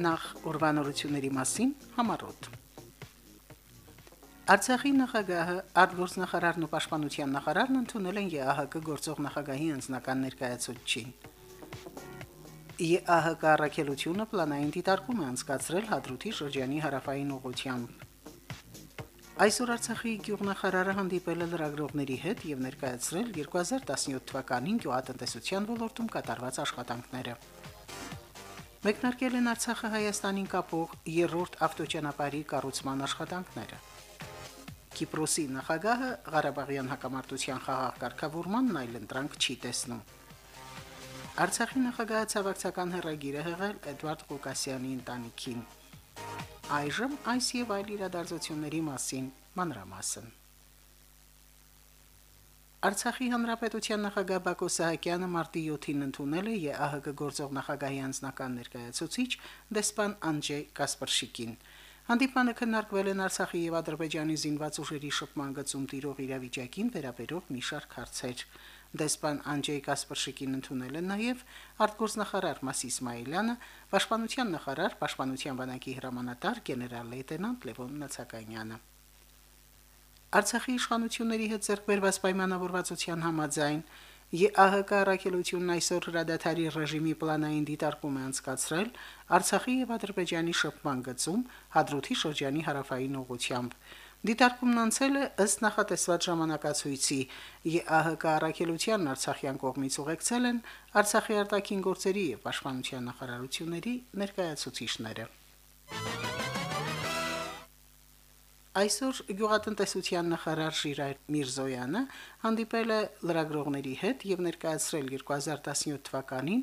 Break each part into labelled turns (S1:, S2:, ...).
S1: նախ ուրվանորությունների մասին համարոտ։ Արցախի նախագահը, արտգործնախարարն ու պաշտպանության նախարարն ընդունել են ԵԱՀԿ գործող նախագահի անձնական ներկայացուցչին։ ԵԱՀԿ առաքելությունը պլանային դիտարկում է անցկացրել Հադրութի շրջանի հարավային ուղությամբ։ Այսօր Արցախի գյուղնախարարը հանդիպել է լրագրողների հետ եւ ներկայացրել 2017 թվականին գյուղատնտեսության ոլորտում կատարված աշխատանքները։ Մեկնարկել են Արցախը Հայաստանին կապող երրորդ ավտոճանապարհի կառուցման աշխատանքները։ Կիպրոսի նախագահը Ղարաբաղյան հակամարտության խաղաղ կարգավորմանն այլընտրանք չի տեսնում։ Արցախի նախագահը ցավակցական հերագիր է հղել Էդվարդ Ղուկասյանի ընտանիքին։ Այժմ այս եւ այլ իրադարձությունների մասին մանրամասն։ Արցախի հանրապետության նախագահ Բակո Սահակյանը մարտի 7-ին ընդունել է ԵԱՀԿ գործող նախագահի անձնական ներկայացուցիչ դեսպան Անջեյ Կասպարշիկին։ Հանդիպանը քննարկվել են Արցախի եւ Ադրբեջանի զինված ուժերի շփման գծում տիրող իրավիճակին վերաբերող մի շարք հարցեր։ Դեսպան Անջեյ Կասպարշիկին ընդունել են նաև արտգործնախարար Մասիս Իսմայելյանը, պաշտպանության նախարար, պաշտպանության բանակի հրամանատար գեներալ լեյտենանտ Լևոն Նացականյանը։ Արցախի իշխանությունների հետ ձեռքբերված պայմանավորվածության համաձայն ԵԱՀԿ առաքելությունն այսօր հրադադարի ռեժիմի պլանային դիտարկում է անցկացրել Արցախի եւ Ադրբեջանի շփման գծում Հադրութի շրջանի հարավային ուղությամբ։ Դիտարկումն անցել է ըստ նախատեսված ժամանակացույցի։ ԵԱՀԿ առաքելության Արցախյան կողմից ուղեկցել են Արցախի արտաքին գործերի եւ պաշտպանության նախարարությունների ներկայացուցիչները։ Այսօր գյուղատնտեսության նախարար Շիրայր Միրզոյանը հանդիպել է լրագրողների հետ եւ ներկայացրել 2017 թվականին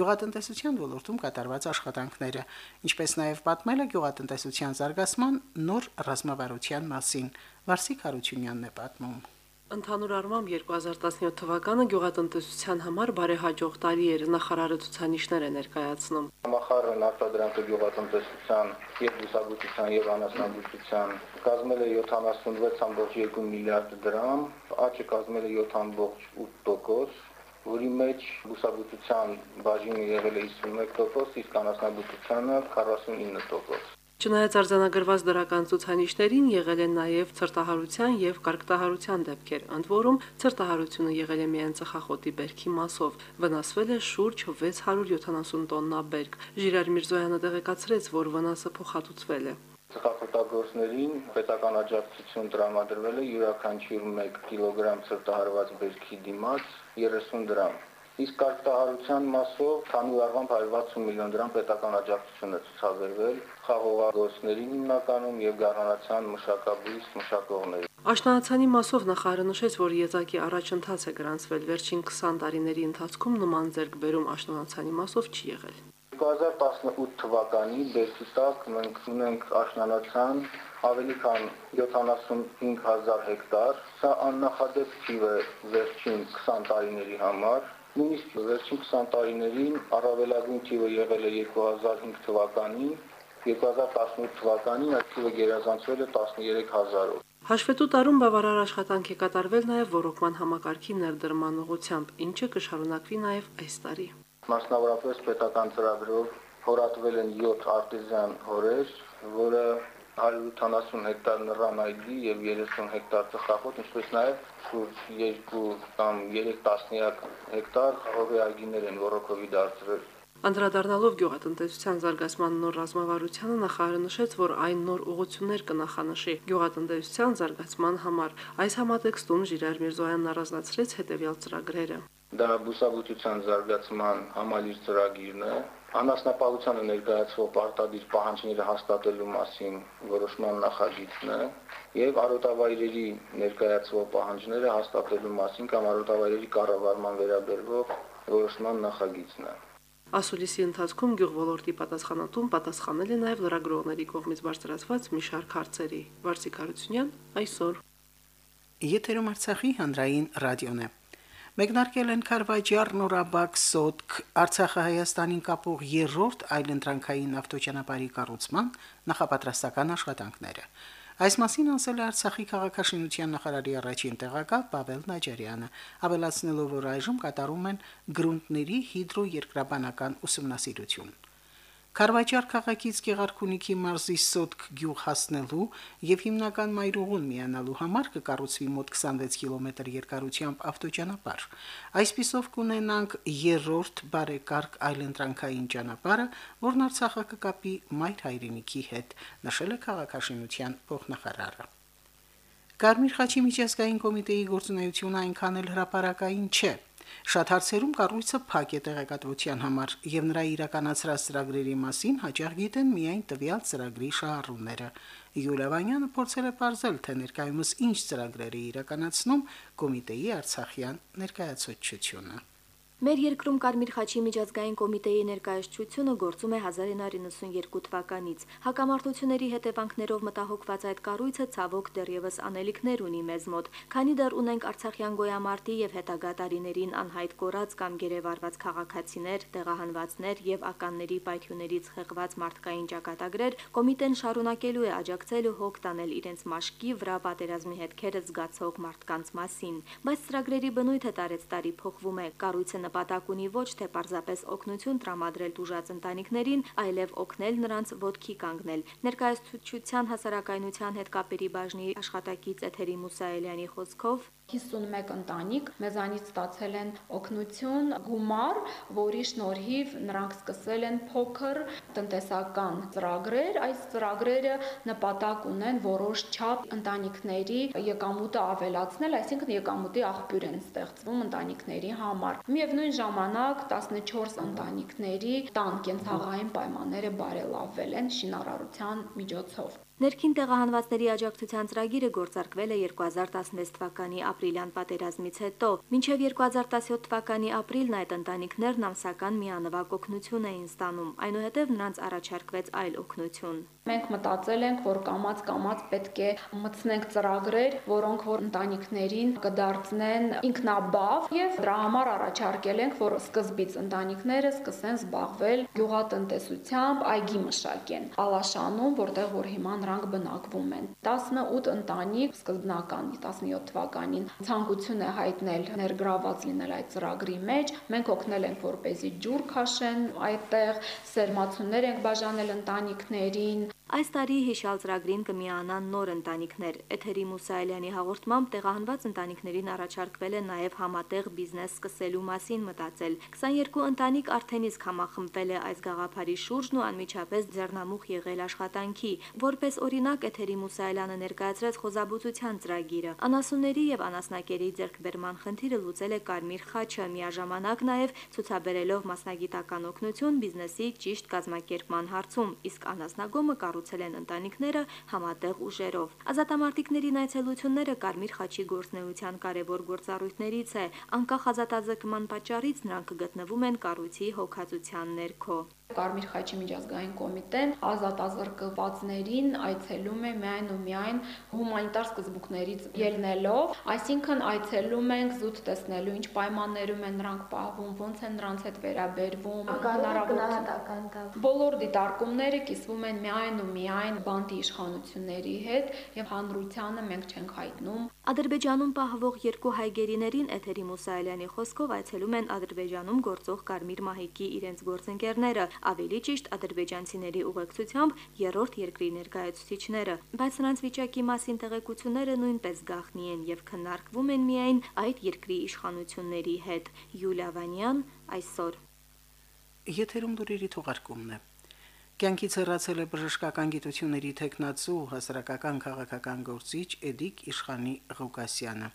S1: գյուղատնտեսության ոլորտում կատարված աշխատանքները, ինչպես նաեւ պատմել է գյուղատնտեսության զարգացման նոր ռազմավարության մասին։ Վարսիկ Հարությունյանն է պատմում.
S2: Ընդհանուր առմամբ 2017 թվականը գյուղատնտեսության համար բարեհաջող տարի էր նախարարը ցուցանիշներ է ներկայացնում։
S3: Համախառն արտադրանքը գյուղատնտեսության եւ բուսաբուծության եւ անասնաբուծության կազմել է 76.2 միլիարդ դրամ, աճը կազմել է 7.8%, որի մեջ բուսաբուծության բաժինը եղել է 51%, իսկ անասնաբուծությանը 49%։
S2: Չնայած արձանագրված դրական ցուցանիշներին եղել են նաև ցրտահարության եւ կարգտահարության դեպքեր, ընդ որում ցրտահարությունը եղել է միայն ծխախոտի բերքի մասով, վնասվել է շուրջ 670 տոննա բերք։ Ժիրար Միրզոյանը տեղեկացրեց, որ վնասը փոխհատուցվել է։
S3: Ծխախոտագործներին պետական աջակցություն տրամադրվել է յուրաքանչյուր 1 կիլոգրամ ցրտահարված բերքի դիմաց 30 դրամ իսկ կարգտահարության մասով քանի առվամբ 160 միլիոն դրամ պետական աջակցություն է ցուցաբերվել խաղողագործներին հիմնականում եւ գառնանացան մշակաբույս մշակողներին։
S2: Աշնանացանի մասով նախարարը նշեց, որ եզակի առաջընթաց է գրանցվել վերջին 20 տարիների ընթացքում նման ձեռքբերում աշնանացանի մասով չի եղել։
S3: 2018 թվականի բերքի տակ մենք ունենք աշնանացան ավելի քան 75000 հեկտար։ Սա աննախադեպ թիվ է վերջին 20 տարիների համար Նույնիսկ վերջին 20 տարիներին առավելագույն թիվը եղել է 2005 թվականին, 2018 թվականին այդ թիվը գերազանցվել է 13000-ով։
S2: Հաշվետու տարում բավարար աշխատանք է կատարվել նաև ռոռոկման համակարգի ներդրման ուղղությամբ, ինչը կշարունակվի նաև այս տարի։
S3: Մասնավորապես պետական ծրագրով հորատվել են 7 արտեզյան հորեր, որը 180 հեկտար նռան այգի եւ 30 հեկտար ծխախոտ, ինչպես նաեւ 2 կամ 3 տասնյակ հեկտար խաղողի այգիներ են ռոռոկովի դարձրել։
S2: Անդրադառնալով գյուղատնտեսության զարգացման նոր ռազմավարությանը նախարարը նշեց, որ այն նոր ուղղություններ կնախանշի գյուղատնտեսության զարգացման համար։ Այս համատեքստում Ժիրայր Միրզոյանն առանձնացրեց հետևյալ ծրագրերը։
S3: Դա բուսաբուծության զարգացման համալիր ծրագիրն է, անասնապահությանը ներկայացվող պարտադիր պահանջները հաստատելու մասին որոշման նախագիծն է եւ արոտավայրերի ներկայացվող պահանջները հաստատելու մասին կամ արոտավայրերի կառավարման վերաբերող որոշման նախագիծն է։
S2: Ասուլիսի ընթացքում գյուղ ոլորտի պատասխանատուն պատասխանել է նաև լրագրողների կողմից բարձրացված մի շարք հարցերի։ Վարսիկ Հարությունյան այսօր։
S1: Եթերում Արցախի հանրային ռադիոն է։ Մեկնարկել են Խարվաճար Նորաբակ Սոտք Արցախը Հայաստանին կապող երրորդ այլընտրանքային ավտոճանապարհի կառուցման նախապատրաստական աշխատանքները։ Այս մասին ասել է Արցախի քաղաքաշինության նախարարի առաջին տեղակալ Պավել Նաջարյանը, ավելացնելով, որ այժմ կատարում են գրունտների հիդրոերկրաբանական ուսումնասիրություն։ Խարվաճար քաղաքից Գեղարքունիքի մարզի Սոտք գյուղ հասնելու եւ հիմնական մայրուղուն միանալու համար կկառուցվի մոտ 26 կիլոմետր երկարությամբ ավտոճանապարհ։ Այսպիսով կունենանք երրորդ բարեկարգ այլընտրանքային ճանապարհը, որն Արցախը կկապի մայր հայրենիքի հետ, նշել է քաղաքաշինության փոխնախարարը։ Կարմիր խաչի միջազգային կոմիտեի գործունեությունը այնքան էլ հրաապարակային չէ։ Շատ հարցերում կառույցը փակ է տեղեկատվության համար եւ նրա իրականացրած ծրագրերի մասին հաջող գիտեն միայն տվյալ ծրագրի շահառուները։ Յուլիա Վանյանը փորձել է ողջել, թե ներկայումս ինչ ծրագրեր է իրականացնում կոմիտեի Արցախյան ներկայացուցչությունը։
S4: Մեր երկրում Կարմիր խաչի միջազգային կոմիտեի ներկայացությունը գործում է 1992 թվականից։ Հակամարտությունների հետևանքներով մտահոգված այդ կառույցը ցավոք դեռևս անելիքներ ունի մեզ մոտ, քանի դեռ ունենք Արցախյան գոյամարտի եւ հետագա տարիներին անհայտ կորած կամ գերեվարված քաղաքացիներ, տեղահանվածներ եւ ականների պայթյուններից խեղված մարդկային ճակատագրեր, կոմիտեն շարունակելու է աջակցել ու հոգ տանել իրենց մաշկի վրա պատերազմի հետքերը զգացող մարդկանց մասին։ Բայց ծրագրերի բնույթը տարեց տարի փոխվում է։ Կառույցը նպատակ ունի ոչ թե պարզապես օգնություն տրամադրել դուժած ընտանիքներին, այլև օգնել նրանց ոտքի կանգնել։ Ներկայացուցչության հասարակայնության հետ կապերի բաժնի աշխատակից Էթերի Մուսայելյանի խոսքով
S5: 51 ընտանիք մեզանից ստացել են օգնություն, գումար, որի շնորհիվ նրանք սկսել են փոքր տնտեսական ծրագրեր։ Այս ծրագրերը նպատակ ունեն որոշ չափ ընտանիքների եկամուտը ավելացնել, այսինքն եկամուտի աղբյուր են ստեղծվում ընտանիքների համար։ Միևնույն ժամանակ 14 ընտանիքների տան կենցաղային պայմանները բարելավվել են շինարարության միջոցով։
S4: Ներքին տեղահանվածների աջակցության ծրագիրը գործարկվել է 2016 թվականի ապրիլյան պատերազմից հետո։ Մինչև 2017 թվականի ապրիլն այդ ընտանիքներն ամսական միանվագ օգնություն էին ստանում, այնուհետև նրանց առաջարկվեց այլ օգնություն։
S5: Մենք մտածել ենք, որ կամած-կամած պետք է մտցնենք ծրագրեր, որոնք որ ընտանիքներին կդարձնեն ինքնաբավ եւ դրա համար առաջարկել ենք, որ սկզբից ընտանիքները սկսեն զբաղվել գյուղատնտեսությամբ, այգի մշակեն։ Ալաշանում, որտեղ որ հիմա նրանք բնակվում են։ 18 ընտանիք սկզբնական 17 թվականին ցանկություն է հայտնել ներգրաված լինել այդ ծրագրի մեջ։ Մենք օգնել ենք, որպեսզի ջուր քաշեն այդտեղ, սերմացուններ ենք բաժանել ընտանիքներին,
S4: Այս տարի հիշալ ծրագրին կմիանան նոր ընտանիքներ։ Էթերի Մուսայելյանի հաղորդմամբ տեղահանված ընտանիքներին առաջարկվել է նաև համատեղ բիզնես սկսելու մասին մտածել։ 22 ընտանիք արդեն իսկ համախմբվել է այս գաղափարի շուրջն ու անմիջապես ձեռնամուխ եղել աշխատանքի։ Որպես օրինակ Էթերի Մուսայելյանը ներկայացրեց խոզաբուծության ծրագիրը։ Անասունների եւ անասնակերի ձեռքբերման խնդիրը լուծել է Կարմիր խաչը, միաժամանակ նաև ցուցաբերելով մասնագիտական օգնություն բիզնեսի ճիշտ կազմակերպման հարցում, իսկ անասնագոմը կառու կառուցել են ընտանիքները համատեղ ուժերով։ Ազատամարտիկների այցելությունները Կարմիր խաչի գործնեության կարևոր գործառույթներից է։ Անկախ ազատազրկման պատճառից նրանք գտնվում են կառույցի հոգացության ներքո։
S5: Կարմիր խաչի միջազգային կոմիտեն ազատազրկվածներին այցելում է միայն ու միայն հումանիտար սկզբունքներից ելնելով, այսինքն այցելում ենք զուտ տեսնելու ինչ պայմաններում են նրանք պահվում, ոնց են նրանց հետ վերաբերվում,
S4: հնարավորություն։
S5: Բոլոր դիտարկումները կիսվում են միայն ու միայն բանտի իշխանությունների հետ եւ հանրությանը մենք չենք հայտնում
S4: Ադրբեջանում պահվող երկու հայ գերիներին Էթերի Մուսայելյանի խոսքով այցելում են Ադրբեջանում գործող Կարմիր մահիկի իրենց գործընկերները, ավելի ճիշտ ադրբեջանցիների ուղեկցությամբ երրորդ երկրի ներկայացուցիչները, բայց նրանց վիճակի մասին տեղեկությունները նույնպես գաղտնի են եւ քննարկվում են միայն այդ երկրի իշխանությունների հետ։ Յուլիա Վանյան այսօր
S1: Եթերում դուրերի թողարկումն է։ Կյանքից հեռացել է բժշկական գիտությունների տեխնացու հասարակական քաղաքական գործիչ Էդիկ Իշխանի Ղուկասյանը։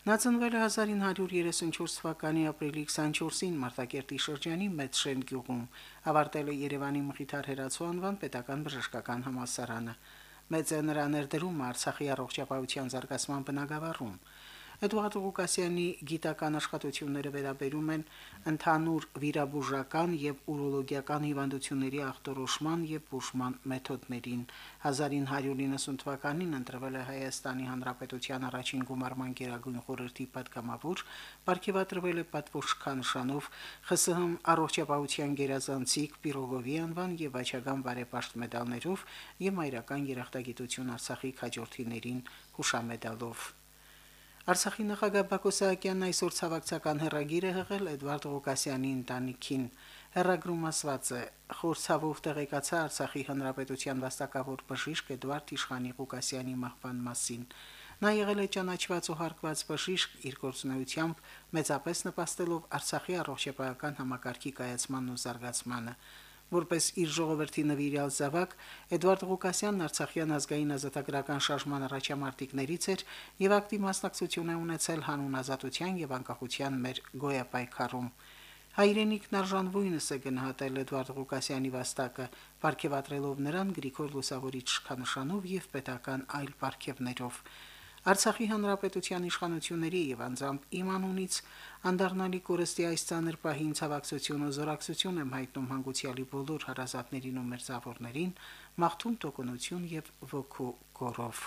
S1: Նա ծնվել է 1934 թվականի ապրիլի 24-ին Մարտակերտի շրջանի Մեծշեն գյուղում, ավարտել է Երևանի Մխիթար Հերացու անվան պետական բժշկական համալսարանը։ Մեծ է նրա ներդրումը Արցախի առողջապահության զարգացման բնագավառում։ Էդուարդ Ղուկասյանի գիտական աշխատությունները վերաբերում են ընդհանուր վիրաբուժական եւ ուրոլոգիական հիվանդությունների ախտորոշման եւ բուժման մեթոդներին։ 1990 թվականին ընտրվել է Հայաստանի Հանրապետության առաջին գումարման գերագույն խորհրդի պատգամավոր, ապարգևատրվել է պատվոշքանշանով ԽՍՀՄ առողջապահության գերազանցիկ Պիրոգովի անվան եւ Վաչագան բարեպաշտ մեդալներով եւ մայրական երախտագիտություն Արցախի քաջորդիներին հուշամեդալով։ Արցախի նախագահ Բակո Սահակյանն այսօր ցավակցական հերագիր է հղել Էդվարդ Ղուկասյանի ընտանիքին։ Հերագրում ասված է. Խորցավով տեղեկացա Արցախի հանրապետության վաստակավոր բժիշկ Էդվարդ Իշխանի Ղուկասյանի մահվան մասին։ Նա եղել է ճանաչված ու հարգված բժիշկ իր գործունեությամբ մեծապես նպաստելով Արցախի առողջապահական համակարգի կայացմանն ու զարգացմանը որպես իր ժողովրդի նվիրյալ զավակ Էդվարդ Ղուկասյանն Արցախյան ազգային ազատագրական շարժման առաջամարտիկներից էր եւ ակտիվ մասնակցություն է ունեցել հանուն ազատության եւ անկախության մեր գոյապայքարում։ Հայրենիքն արժանվույնս է գնահատել Էդվարդ Ղուկասյանի վաստակը, ապարգևատրելով նրան Գրիգոր Լուսավորիչ շքանշանով եւ պետական այլ ապարգևներով։ Արցախի հանրապետության իշխանությունների եւ անձամբ իմ անունից անդառնալի կորստի այս ցաներ պահին ցավակցություն ու զորակցություն եմ հայտնում հանգուցյալի բոլոր հարազատներին ու մերձավորներին, մաղթում տոկունություն եւ ոգու գորով։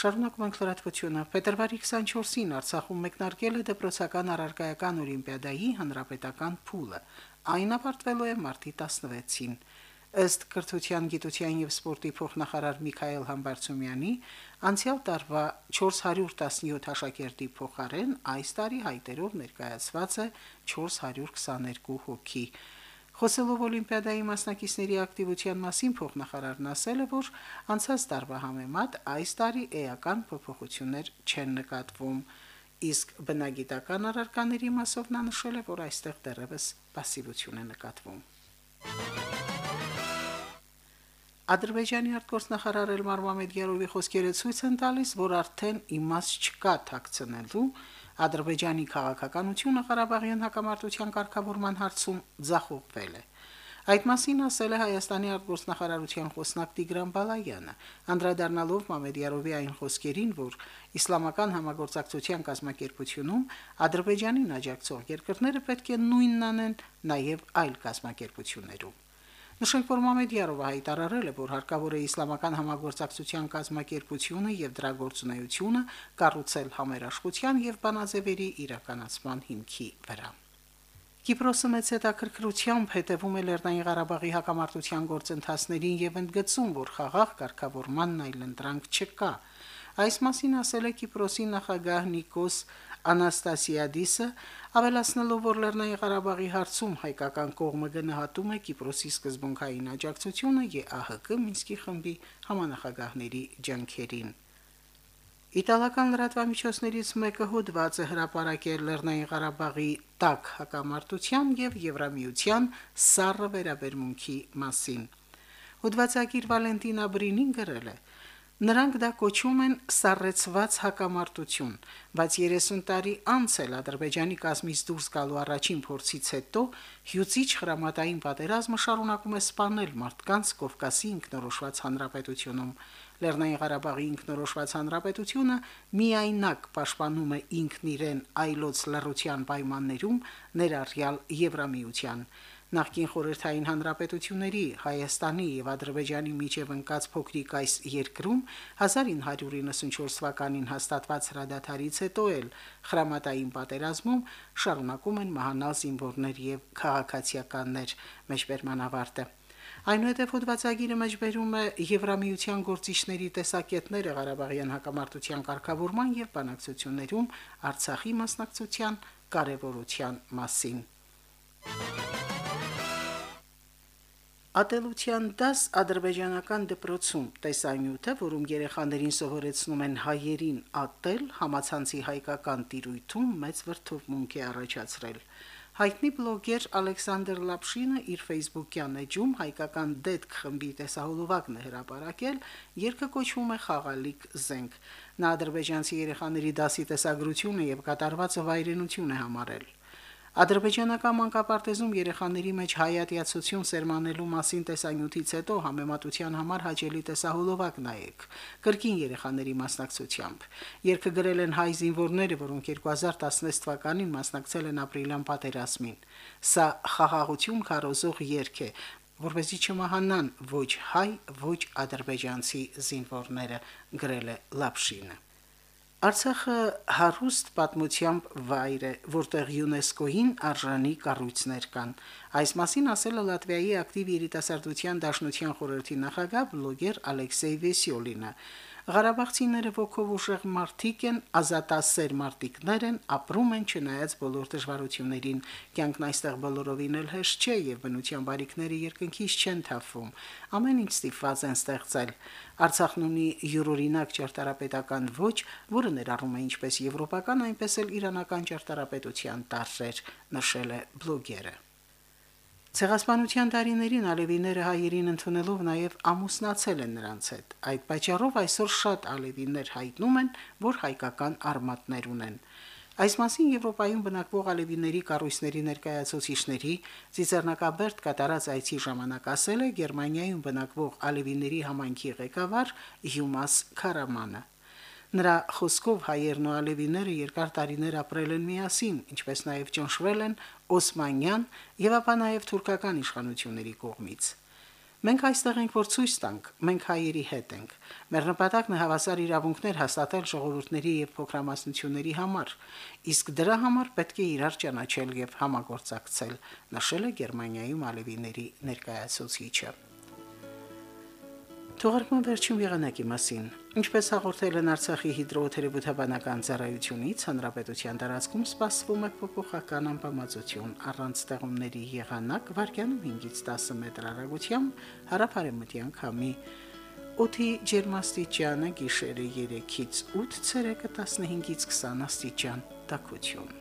S1: Շարունակում ենք լրատվությունը։ Փետրվարի 24-ին Արցախում մեկնարկել է դպրոցական առարկայական օլիմպիադայի հանրապետական փուլը։ Այն ավարտվելու է մարտի 16-ին։ Ըստ Կրթության, Գիտության եւ Սպորտի փոխնախարար Միքայել Համբարձումյանի, անցյալ տարվա 417 աշակերտի փոխարեն այս տարի հայտերով ներկայացված է 422 հոգի։ Խոսելով Օլիմպիադայի մասնակիցների ակտիվության մասին փոխնախարարն ասել է, որ անցած տարվա համեմատ այս տարի էական փոփոխություններ չեն նկատվում, իսկ բնագիտական առարկաների մասով նա նշել է, որ այստեղ դեռևս пассивություն է նկատվում։ Ադրբեջանի արտգործնախարար Էլմար Մամեդյարովի խոսքերը ցույց են տալիս, որ արդեն իմաստ չկա թաքցնելու Ադրբեջանի քաղաքականությունը Ղարաբաղյան հակամարտության կարգավորման հարցում ձախողվել է։ Այդ մասին ասել է Հայաստանի արտգործնախարարության խոսնակ Տիգրան Բալայանը, անդրադառնալով Մամեդյարովի այն խոսքերին, որ իսլամական համագործակցության կազմակերպությունում Ադրբեջանին աջակցող երկրները պետք է նույնն անեն նաև այլ կազմակերպություններում։ Նշենք, որ Մամեդյարովը հայտարարել է, որ հարկավոր է իսլամական համագործակցության կազմակերպությունը եւ դրա գործունեությունը կառուցել համերաշխության եւ բանաձևերի իրականացման հիմքի վրա։ Կիպրոսը մեծ հետաքրքրությամբ հետևում է Լեռնային Ղարաբաղի հակամարտության գործընթացներին եւ ընդգծում, որ խաղաղ կարգավորմանն այլ ընտրանք չկա։ Այս մասին ասել է Կիպրոսի նախագահ Նիկոս Անաստասիադիսը, ավելացնելով, որ Լեռնային Ղարաբաղի հարցում հայկական կողմը գնահատում է Կիպրոսի սկզբունքային աջակցությունը ԵԱՀԿ Մինսկի խմբի համանախագահների ջանքերին։ Իտալական լրատվամիջոցներից մեկը հոդված է հրապարակել Լեռնային Ղարաբաղի տակ հակամարտության եւ Եվրամիության սառը վերաբերմունքի մասին։ Հոդվածագիր Վալենտինա Բրինին գրել է. Նրանք դա կոչում են սառեցված հակամարտություն, բայց 30 տարի անց էլ Ադրբեջանի կազմից դուրս գալու առաջին փորձից հետո հյուծիչ հրամատային պատերազմը շարունակում է սպանել մարդկանց Կովկասի ինքնորոշված հանրապետությունում։ Լեռնային Ղարաբաղի ինքնորոշված հանրապետությունը միայնակ պաշտպանում է ինքն իրեն այլոց լռության պայմաններում ներառյալ Եվրամիության նախկին խորհրդային հանրապետությունների Հայաստանի եւ Ադրբեջանի միջև ընկած փոքրիկ այս երկրում 1994 թվականին հաստատված հրադադարից հետո էլ խրամատային պատերազմում շարունակում են մահանալ զինվորներ եւ քաղաքացիականներ մեջբերման ավարտը Այնուհետև հոդվածագիրը մեջբերում է Եվրամիության գործիչների տեսակետները Ղարաբաղյան հակամարտության կարգավորման եւ բանակցություններում Արցախի մասնակցության կարևորության մասին։ Ատելության դաս ադրբեջանական դպրոցում տեսանյութը, որում երեխաներին սովորեցնում են հայերին ատել, համացանցի հայկական տիրույթում մեծ վրթովմունք է առաջացրել։ Հայտնի բլոգեր Ալեքսանդր Լապշինը իր Facebook-յան էջում հայկական դետք խմբի տեսահոլովակն է հրապարակել, երկը կոչվում է Խաղալիք զենք։ Նա ադրբեջանցի երեխաների դասի տեսագրությունը եւ կատարվածը վայրենություն է համարել։ Ադրբեջանական մանկապարտեզում երեխաների մեջ հայատյացություն սերմանելու մասին տեսանյութից հետո համեմատության համար հաճելի տեսահոլովակ նայեք։ Կրկին երեխաների մասնակցությամբ։ Երկը գրել են հայ զինվորները, որոնք 2016 թվականին մասնակցել են ապրիլյան պատերազմին։ Սա խաղաղություն քարոզող երկ է, որովհետեւ չմահանան ոչ հայ, ոչ ադրբեջանցի զինվորները, գրել է Լապշինը։ Արցախը հարուստ պատմությամբ վայր է, որտեղ ՅՈՒՆԵՍԿՕ-ին արժանի կառույցներ կան։ Այս մասին ասել է Լատվիայի ակտիվ երիտասարդության դաշնության խորհրդի նախագահ բլոգեր Ալեքսեյ Վեսիոլինը։ Ղարաբաղցիները ոգով ուժեղ մարդիկ են, ազատասեր մարդիկներ են, ապրում են չնայած բոլոր դժվարություններին։ Կյանքն այստեղ բոլորովին էլ հեշտ չէ եւ բնության բարիքները երկնքից չեն թափվում։ Ամեն ինչ ստիպված են ստեղծել։ Արցախն ունի յուրօրինակ ճարտարապետական ոճ, որը ներառում է ինչպես եվրոպական, այնպես էլ իրանական ճարտարապետության տարրեր, նշել է բլոգերը։ Ցեղասպանության տարիներին ալևիները հայերին ընդունելով նաև ամուսնացել են նրանց հետ։ Այդ պատճառով այսօր շատ ալևիներ հայտնում են, որ հայկական արմատներ ունեն։ Այս մասին Եվրոպայում բնակվող ալևիների կառույցների ներկայացուցիչների Ծիծեռնակաբերդ կատարած այցի ժամանակ ասել է Գերմանիայում բնակվող ալևիների համայնքի ղեկավար Հյումաս Քարամանը։ Նրա խոսքով հայերն ու ալևիները երկար տարիներ ապրել են միասին, ինչպես նաև ճնշվել են Օսմանյան եւ ապա նաև թուրքական իշխանությունների կողմից։ Մենք այստեղ ենք, որ ցույց տանք, մենք հայերի հետ ենք։ Մեր նպատակն է հավասար իրավունքներ հաստատել ժողովուրդների եւ փոքրամասնությունների համար, իսկ դրա համար պետք է իրար ճանաչել եւ համագործակցել, նշել է Գերմանիայում ալևիների ներկայացուցիչը։ Թողարկման վերջին եղանակի մասին։ Ինչպես հաղորդել են Արցախի հիդրոթերապևտաբանական ծառայությունից, հանրապետության տարածքում սպասվում է փոփոխական անբավարարություն առանց ստեղումների եղանակ վարկյանում 5-ից 10 մետր հեռագությամբ հարաբարեմտյան քամի օդի ջերմաստիճանը գիշերը 3-ից 8, ցերեկը 15-ից 20 աստիճան տաքություն։